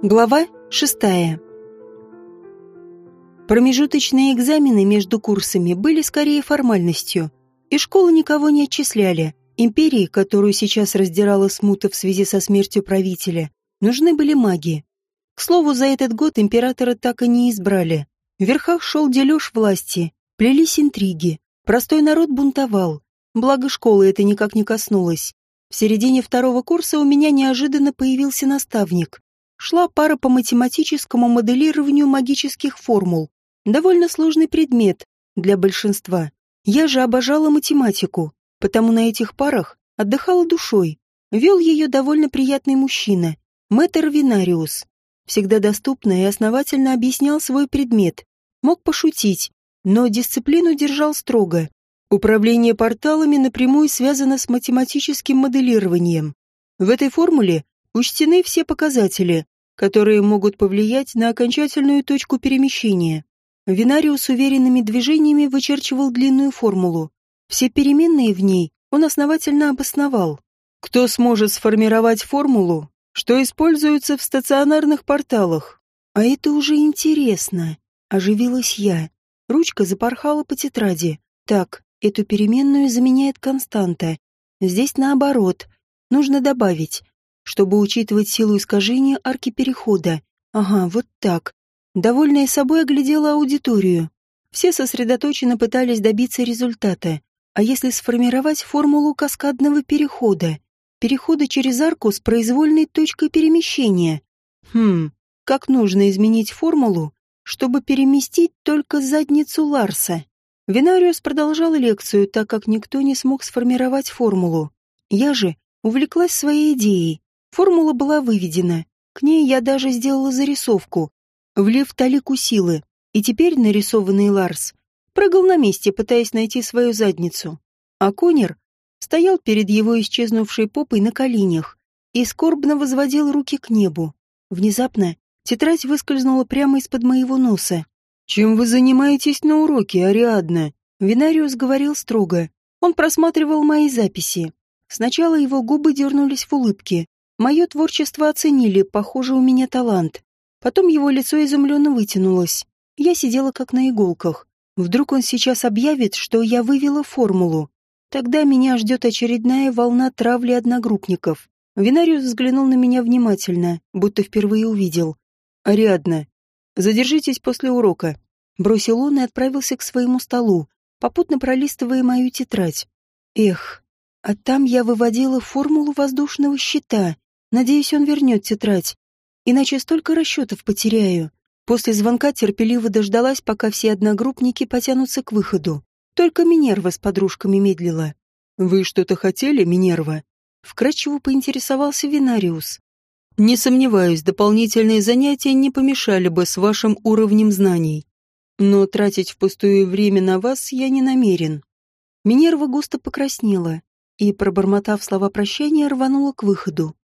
Глава шестая. Промежуточные экзамены между курсами были скорее формальностью, и школы никого не отчисляли. Империи, которую сейчас раздирала смута в связи со смертью правителя, нужны были маги. К слову, за этот год императора так и не избрали. В верхах шел дележ власти, плелись интриги, простой народ бунтовал, благо школы это никак не коснулось. В середине второго курса у меня неожиданно появился наставник, шла пара по математическому моделированию магических формул. Довольно сложный предмет для большинства. Я же обожала математику, потому на этих парах отдыхала душой. Вел ее довольно приятный мужчина, мэтр Винариус. Всегда доступно и основательно объяснял свой предмет. Мог пошутить, но дисциплину держал строго. Управление порталами напрямую связано с математическим моделированием. В этой формуле учтены все показатели, которые могут повлиять на окончательную точку перемещения. Винариус уверенными движениями вычерчивал длинную формулу. Все переменные в ней он основательно обосновал. Кто сможет сформировать формулу, что используется в стационарных порталах? А это уже интересно. Оживилась я. Ручка запорхала по тетради. Так, эту переменную заменяет константа. Здесь наоборот. Нужно добавить чтобы учитывать силу искажения арки перехода. Ага, вот так. Довольная собой оглядела аудиторию. Все сосредоточенно пытались добиться результата. А если сформировать формулу каскадного перехода? Перехода через арку с произвольной точкой перемещения. Хм, как нужно изменить формулу, чтобы переместить только задницу Ларса? Винариус продолжал лекцию, так как никто не смог сформировать формулу. Я же увлеклась своей идеей. Формула была выведена. К ней я даже сделала зарисовку, влив талику силы. И теперь нарисованный Ларс прыгал на месте, пытаясь найти свою задницу. А Конер стоял перед его исчезнувшей попой на коленях и скорбно возводил руки к небу. Внезапно тетрадь выскользнула прямо из-под моего носа. «Чем вы занимаетесь на уроке, Ариадна?» Винариус говорил строго. Он просматривал мои записи. Сначала его губы дернулись в улыбке, Мое творчество оценили, похоже, у меня талант. Потом его лицо изумленно вытянулось. Я сидела как на иголках. Вдруг он сейчас объявит, что я вывела формулу. Тогда меня ждет очередная волна травли одногруппников. Винариус взглянул на меня внимательно, будто впервые увидел. «Ариадна, задержитесь после урока», — бросил он и отправился к своему столу, попутно пролистывая мою тетрадь. Эх, а там я выводила формулу воздушного щита, Надеюсь, он вернет тетрадь. Иначе столько расчетов потеряю. После звонка терпеливо дождалась, пока все одногруппники потянутся к выходу. Только Минерва с подружками медлила. «Вы что-то хотели, Минерва?» Вкратчиво поинтересовался Винариус. «Не сомневаюсь, дополнительные занятия не помешали бы с вашим уровнем знаний. Но тратить впустую время на вас я не намерен». Минерва густо покраснела и, пробормотав слова прощания, рванула к выходу.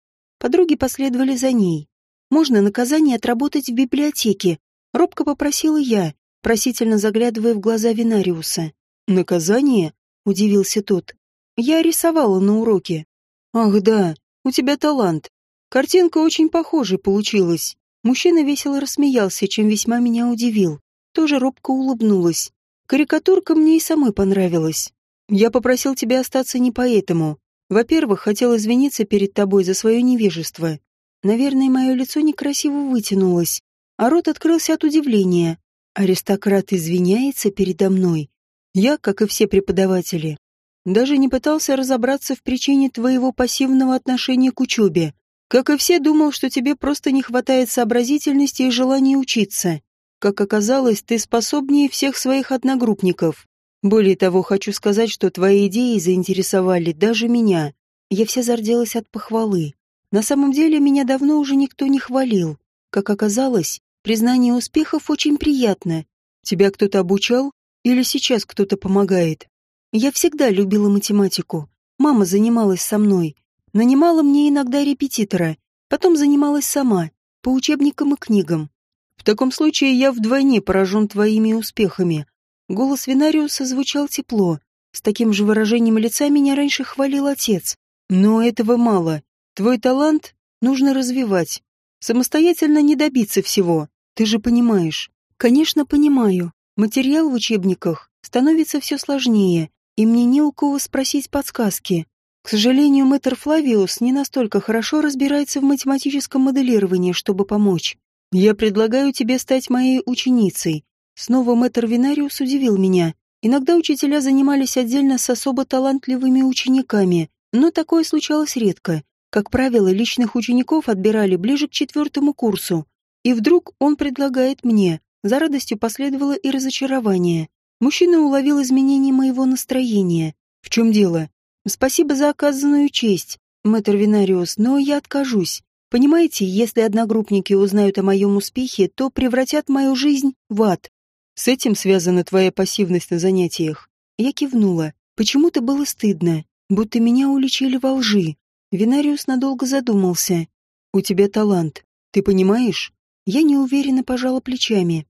Подруги последовали за ней. «Можно наказание отработать в библиотеке?» Робко попросила я, просительно заглядывая в глаза Винариуса. «Наказание?» — удивился тот. «Я рисовала на уроке». «Ах да, у тебя талант. Картинка очень похожей получилась». Мужчина весело рассмеялся, чем весьма меня удивил. Тоже робко улыбнулась. Карикатурка мне и самой понравилась. Я попросил тебя остаться не поэтому. Во-первых, хотел извиниться перед тобой за свое невежество. Наверное, мое лицо некрасиво вытянулось, а рот открылся от удивления. Аристократ извиняется передо мной. Я, как и все преподаватели, даже не пытался разобраться в причине твоего пассивного отношения к учебе. Как и все, думал, что тебе просто не хватает сообразительности и желания учиться. Как оказалось, ты способнее всех своих одногруппников. Более того, хочу сказать, что твои идеи заинтересовали даже меня. Я вся зарделась от похвалы. На самом деле, меня давно уже никто не хвалил. Как оказалось, признание успехов очень приятно. Тебя кто-то обучал? Или сейчас кто-то помогает? Я всегда любила математику. Мама занималась со мной. Нанимала мне иногда репетитора. Потом занималась сама, по учебникам и книгам. В таком случае я вдвойне поражен твоими успехами. Голос Винариуса звучал тепло. С таким же выражением лица меня раньше хвалил отец. Но этого мало. Твой талант нужно развивать. Самостоятельно не добиться всего. Ты же понимаешь. Конечно, понимаю. Материал в учебниках становится все сложнее, и мне не у кого спросить подсказки. К сожалению, мэтр Флавиус не настолько хорошо разбирается в математическом моделировании, чтобы помочь. Я предлагаю тебе стать моей ученицей. Снова мэтр Винариус удивил меня. Иногда учителя занимались отдельно с особо талантливыми учениками, но такое случалось редко. Как правило, личных учеников отбирали ближе к четвертому курсу. И вдруг он предлагает мне. За радостью последовало и разочарование. Мужчина уловил изменение моего настроения. В чем дело? Спасибо за оказанную честь, мэтр Винариус, но я откажусь. Понимаете, если одногруппники узнают о моем успехе, то превратят мою жизнь в ад. С этим связана твоя пассивность на занятиях. Я кивнула. Почему-то было стыдно будто меня уличили во лжи. Винариус надолго задумался. «У тебя талант. Ты понимаешь?» Я неуверенно пожала плечами.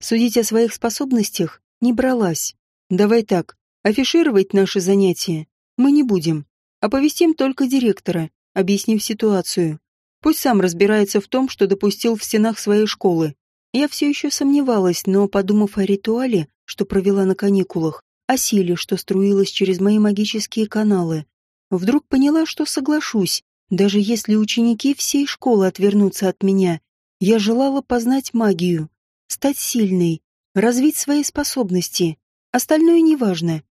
Судить о своих способностях не бралась. «Давай так, афишировать наши занятия мы не будем. Оповестим только директора, объяснив ситуацию. Пусть сам разбирается в том, что допустил в стенах своей школы. Я все еще сомневалась, но, подумав о ритуале, что провела на каникулах, о силе, что струилась через мои магические каналы. Вдруг поняла, что соглашусь, даже если ученики всей школы отвернутся от меня. Я желала познать магию, стать сильной, развить свои способности. Остальное неважно.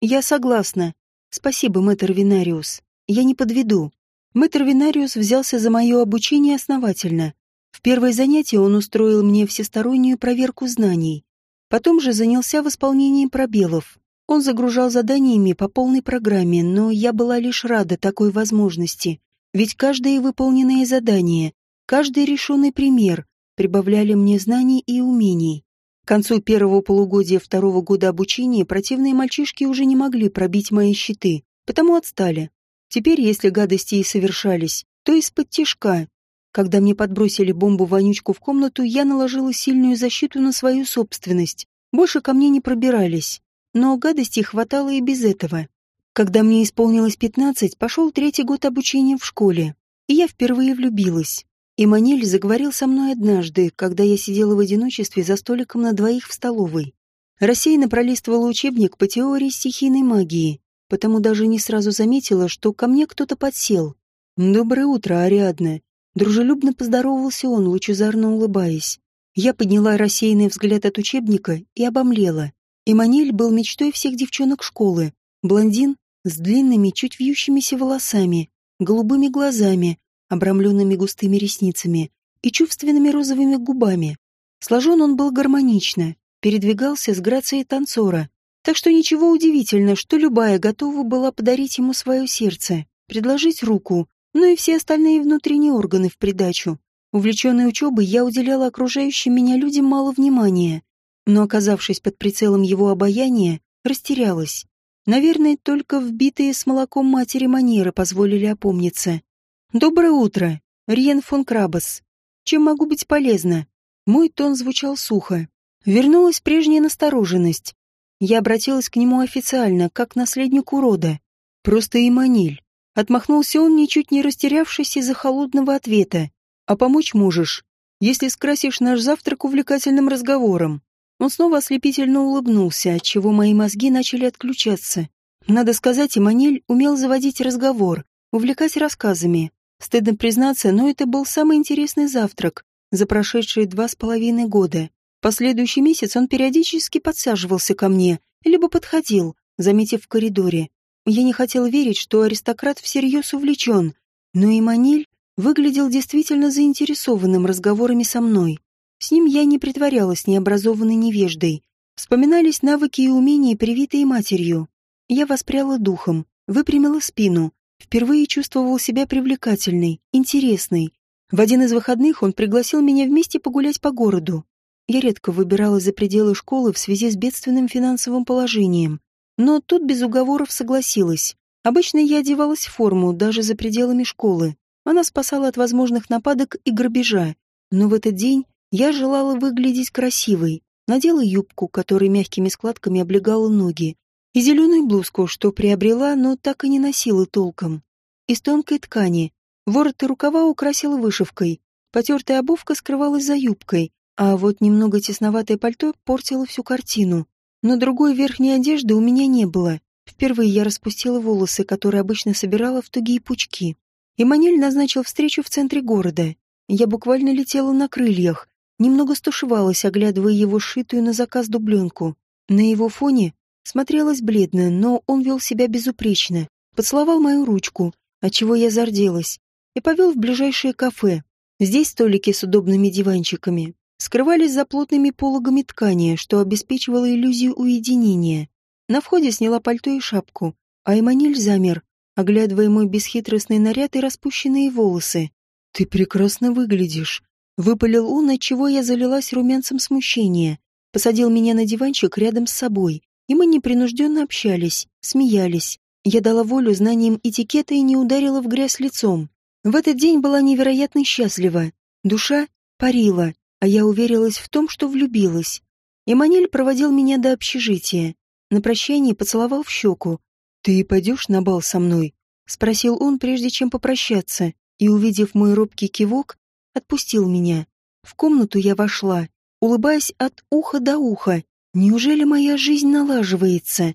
Я согласна. Спасибо, мэтр Винариус. Я не подведу. Мэтр Винариус взялся за мое обучение основательно. В первое занятие он устроил мне всестороннюю проверку знаний. Потом же занялся восполнением пробелов. Он загружал заданиями по полной программе, но я была лишь рада такой возможности, ведь каждое выполненное задание, каждый решенный пример прибавляли мне знаний и умений. К концу первого полугодия второго года обучения противные мальчишки уже не могли пробить мои щиты, потому отстали. Теперь, если гадости и совершались, то из-под тишка. Когда мне подбросили бомбу-вонючку в комнату, я наложила сильную защиту на свою собственность. Больше ко мне не пробирались но гадостей хватало и без этого. Когда мне исполнилось пятнадцать, пошел третий год обучения в школе, и я впервые влюбилась. Эммануэль заговорил со мной однажды, когда я сидела в одиночестве за столиком на двоих в столовой. Рассеянно пролистывала учебник по теории стихийной магии, потому даже не сразу заметила, что ко мне кто-то подсел. «Доброе утро, Ариадна!» Дружелюбно поздоровался он, лучезарно улыбаясь. Я подняла рассеянный взгляд от учебника и обомлела. Эммануэль был мечтой всех девчонок школы. Блондин с длинными, чуть вьющимися волосами, голубыми глазами, обрамленными густыми ресницами и чувственными розовыми губами. Сложен он был гармонично, передвигался с грацией танцора, так что ничего удивительно, что любая готова была подарить ему свое сердце, предложить руку, ну и все остальные внутренние органы в придачу. Увлеченной учебой я уделяла окружающим меня людям мало внимания но, оказавшись под прицелом его обаяния, растерялась. Наверное, только вбитые с молоком матери манеры позволили опомниться. «Доброе утро, Риен фон Крабас. Чем могу быть полезна?» Мой тон звучал сухо. Вернулась прежняя настороженность. Я обратилась к нему официально, как к наследнику рода. Просто Иманиль. Отмахнулся он, ничуть не растерявшись из-за холодного ответа. «А помочь можешь, если скрасишь наш завтрак увлекательным разговором». Он снова ослепительно улыбнулся, отчего мои мозги начали отключаться. Надо сказать, Эммануэль умел заводить разговор, увлекать рассказами. Стыдно признаться, но это был самый интересный завтрак за прошедшие два с половиной года. Последующий месяц он периодически подсаживался ко мне, либо подходил, заметив в коридоре. Я не хотел верить, что аристократ всерьез увлечен, но Эммануэль выглядел действительно заинтересованным разговорами со мной. С ним я не притворялась необразованной невеждой. Вспоминались навыки и умения, привитые матерью. Я воспряла духом, выпрямила спину, впервые чувствовал себя привлекательной, интересной. В один из выходных он пригласил меня вместе погулять по городу. Я редко выбиралась за пределы школы в связи с бедственным финансовым положением. Но тут без уговоров согласилась. Обычно я одевалась в форму даже за пределами школы. Она спасала от возможных нападок и грабежа. Но в этот день я желала выглядеть красивой, надела юбку, которая мягкими складками облегала ноги, и зеленую блузку, что приобрела, но так и не носила толком. Из тонкой ткани. Ворот и рукава украсила вышивкой. Потертая обувка скрывалась за юбкой, а вот немного тесноватое пальто портило всю картину. Но другой верхней одежды у меня не было. Впервые я распустила волосы, которые обычно собирала в тугие пучки. Эммануэль назначил встречу в центре города. Я буквально летела на крыльях, немного стушевалась, оглядывая его сшитую на заказ дубленку. На его фоне смотрелась бледно, но он вел себя безупречно. Поцеловал мою ручку, отчего я зарделась, и повел в ближайшее кафе. Здесь столики с удобными диванчиками скрывались за плотными пологами ткани, что обеспечивало иллюзию уединения. На входе сняла пальто и шапку, а Эммануэль замер, оглядывая мой бесхитростный наряд и распущенные волосы. «Ты прекрасно выглядишь», — выпалил он, отчего я залилась румянцем смущения. Посадил меня на диванчик рядом с собой, и мы непринужденно общались, смеялись. Я дала волю знаниям этикета и не ударила в грязь лицом. В этот день была невероятно счастлива. Душа парила, а я уверилась в том, что влюбилась. Эммануэль проводил меня до общежития. На прощание поцеловал в щеку. «Ты пойдешь на бал со мной?» — спросил он, прежде чем попрощаться, и, увидев мой робкий кивок, отпустил меня. В комнату я вошла, улыбаясь от уха до уха. Неужели моя жизнь налаживается?